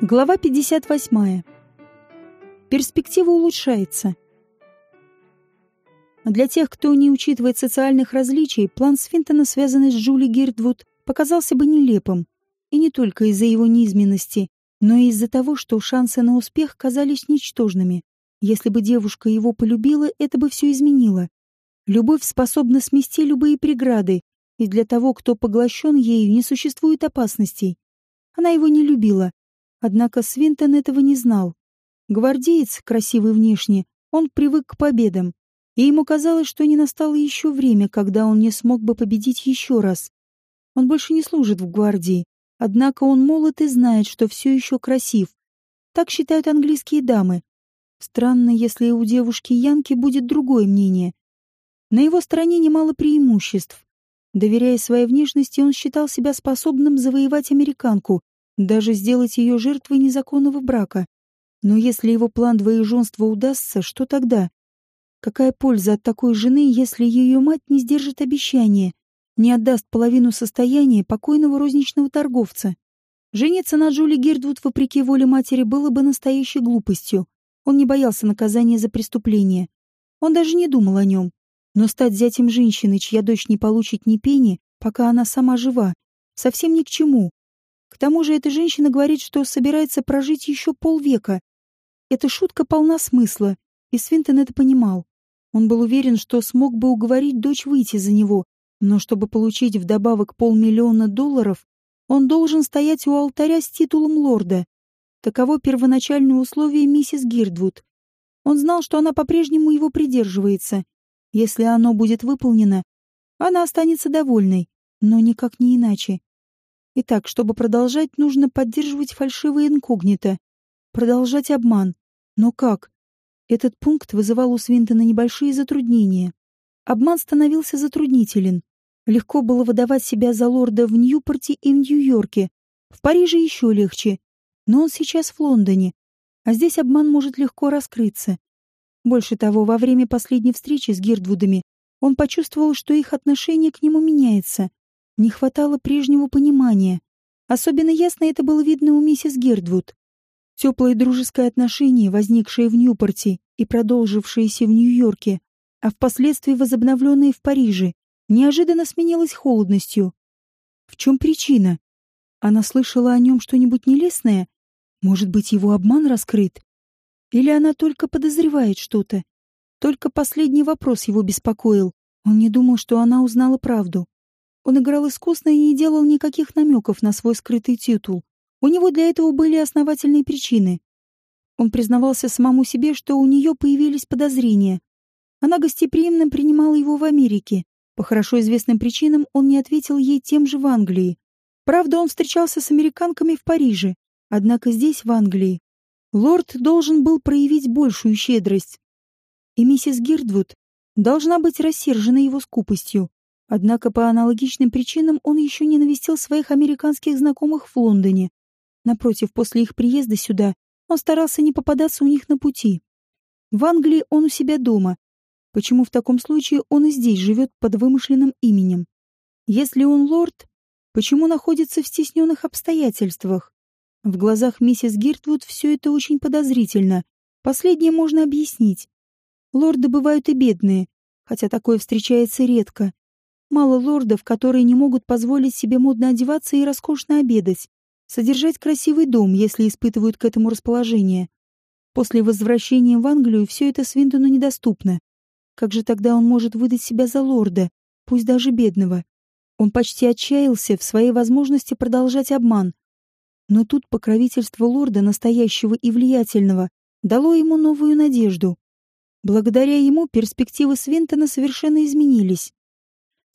Глава 58. Перспектива улучшается. Для тех, кто не учитывает социальных различий, план Свинтона, связанный с Джули Гирдвуд, показался бы нелепым. И не только из-за его низменности, но и из-за того, что шансы на успех казались ничтожными. Если бы девушка его полюбила, это бы все изменило. Любовь способна смести любые преграды, и для того, кто поглощен ею, не существует опасностей. Она его не любила, Однако Свинтон этого не знал. Гвардеец, красивый внешне, он привык к победам, и ему казалось, что не настало еще время, когда он не смог бы победить еще раз. Он больше не служит в гвардии, однако он молод и знает, что все еще красив. Так считают английские дамы. Странно, если у девушки Янки будет другое мнение. На его стороне немало преимуществ. Доверяя своей внешности, он считал себя способным завоевать американку, даже сделать ее жертвой незаконного брака. Но если его план двоеженства удастся, что тогда? Какая польза от такой жены, если ее мать не сдержит обещания, не отдаст половину состояния покойного розничного торговца? Жениться на Джули Гердвуд вопреки воле матери было бы настоящей глупостью. Он не боялся наказания за преступление. Он даже не думал о нем. Но стать зятем женщины, чья дочь не получит ни пени, пока она сама жива, совсем ни к чему. К тому же эта женщина говорит, что собирается прожить еще полвека. Эта шутка полна смысла, и Свинтон это понимал. Он был уверен, что смог бы уговорить дочь выйти за него, но чтобы получить вдобавок полмиллиона долларов, он должен стоять у алтаря с титулом лорда. Таково первоначальное условие миссис Гирдвуд. Он знал, что она по-прежнему его придерживается. Если оно будет выполнено, она останется довольной, но никак не иначе. Итак, чтобы продолжать, нужно поддерживать фальшивое инкогнито, продолжать обман. Но как? Этот пункт вызывал у Свинтона небольшие затруднения. Обман становился затруднителен. Легко было выдавать себя за лорда в Ньюпорте и в Нью-Йорке. В Париже еще легче. Но он сейчас в Лондоне. А здесь обман может легко раскрыться. Больше того, во время последней встречи с Гердвудами он почувствовал, что их отношение к нему меняется. Не хватало прежнего понимания. Особенно ясно это было видно у миссис Гердвуд. Теплое дружеское отношение, возникшее в Ньюпорте и продолжившееся в Нью-Йорке, а впоследствии возобновленное в Париже, неожиданно сменилось холодностью. В чем причина? Она слышала о нем что-нибудь нелестное? Может быть, его обман раскрыт? Или она только подозревает что-то? Только последний вопрос его беспокоил. Он не думал, что она узнала правду. Он играл искусно и не делал никаких намеков на свой скрытый титул. У него для этого были основательные причины. Он признавался самому себе, что у нее появились подозрения. Она гостеприимно принимала его в Америке. По хорошо известным причинам он не ответил ей тем же в Англии. Правда, он встречался с американками в Париже. Однако здесь, в Англии, лорд должен был проявить большую щедрость. И миссис Гирдвуд должна быть рассержена его скупостью. Однако по аналогичным причинам он еще не навестил своих американских знакомых в Лондоне. Напротив, после их приезда сюда он старался не попадаться у них на пути. В Англии он у себя дома. Почему в таком случае он и здесь живет под вымышленным именем? Если он лорд, почему находится в стесненных обстоятельствах? В глазах миссис Гиртвуд все это очень подозрительно. Последнее можно объяснить. Лорды бывают и бедные, хотя такое встречается редко. Мало лордов, которые не могут позволить себе модно одеваться и роскошно обедать, содержать красивый дом, если испытывают к этому расположение. После возвращения в Англию все это Свинтону недоступно. Как же тогда он может выдать себя за лорда, пусть даже бедного? Он почти отчаялся в своей возможности продолжать обман. Но тут покровительство лорда, настоящего и влиятельного, дало ему новую надежду. Благодаря ему перспективы Свинтона совершенно изменились.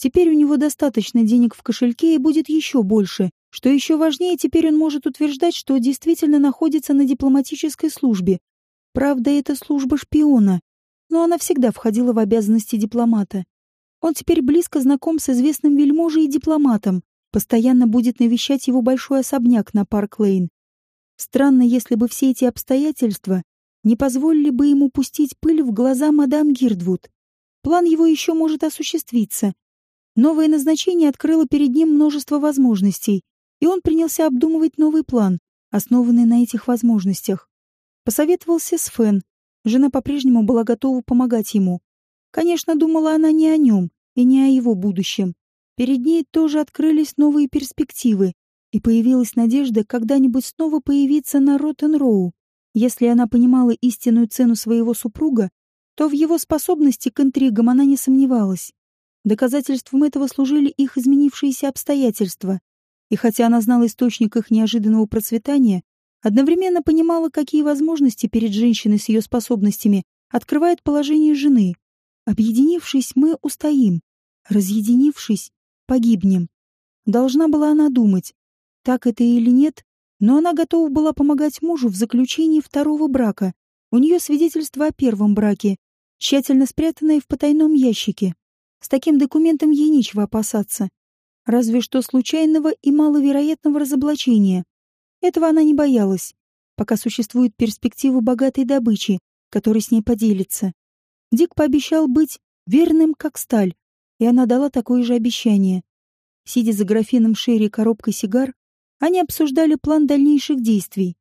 Теперь у него достаточно денег в кошельке и будет еще больше. Что еще важнее, теперь он может утверждать, что действительно находится на дипломатической службе. Правда, это служба шпиона, но она всегда входила в обязанности дипломата. Он теперь близко знаком с известным вельможей и дипломатом, постоянно будет навещать его большой особняк на Парк-Лейн. Странно, если бы все эти обстоятельства не позволили бы ему пустить пыль в глаза мадам Гирдвуд. План его еще может осуществиться, Новое назначение открыло перед ним множество возможностей, и он принялся обдумывать новый план, основанный на этих возможностях. Посоветовался с Фен. Жена по-прежнему была готова помогать ему. Конечно, думала она не о нем и не о его будущем. Перед ней тоже открылись новые перспективы, и появилась надежда когда-нибудь снова появиться на Роттен-Роу. Если она понимала истинную цену своего супруга, то в его способности к интригам она не сомневалась. Доказательством этого служили их изменившиеся обстоятельства. И хотя она знала источник их неожиданного процветания, одновременно понимала, какие возможности перед женщиной с ее способностями открывает положение жены. Объединившись, мы устоим. Разъединившись, погибнем. Должна была она думать, так это или нет, но она готова была помогать мужу в заключении второго брака. У нее свидетельство о первом браке, тщательно спрятанное в потайном ящике. С таким документом ей нечего опасаться. Разве что случайного и маловероятного разоблачения. Этого она не боялась, пока существует перспектива богатой добычи, которой с ней поделится. Дик пообещал быть верным, как сталь, и она дала такое же обещание. Сидя за графином Шерри коробкой сигар, они обсуждали план дальнейших действий.